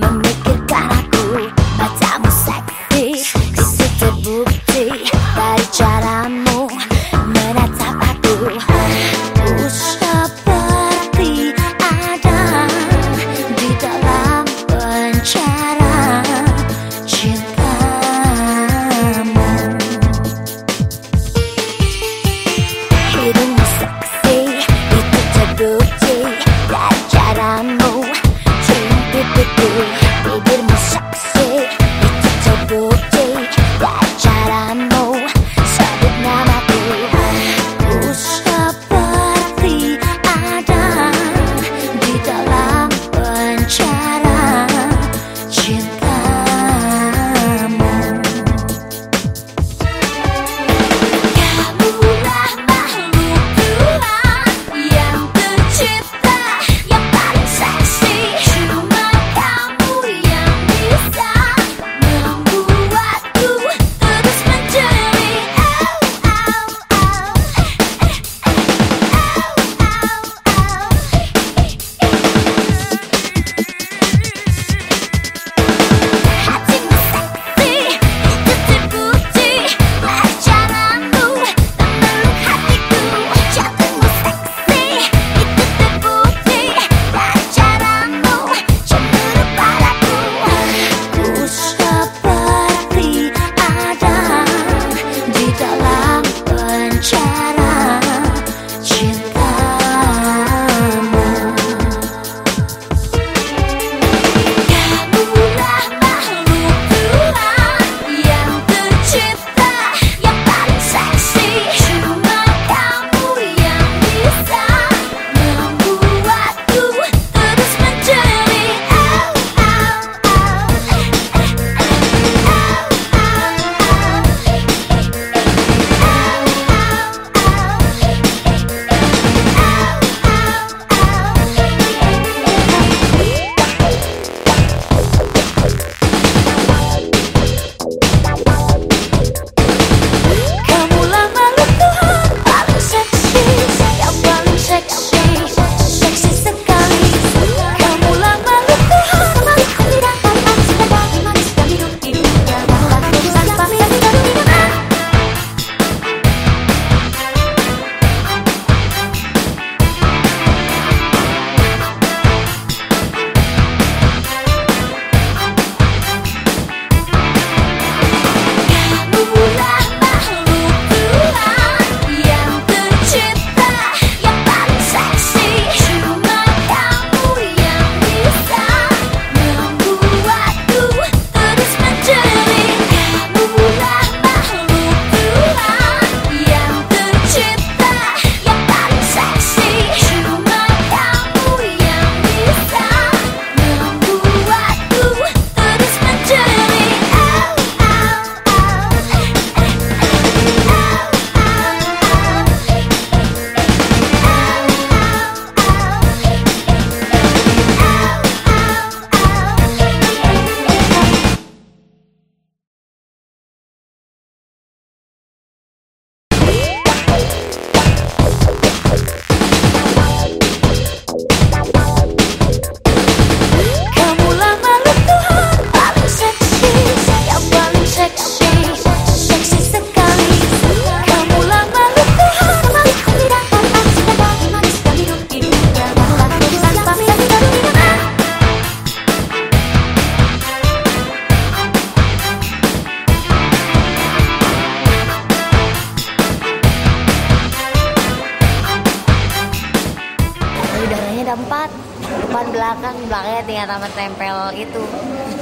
None belakang belakangnya tinggal tambah tempel itu.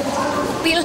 Pil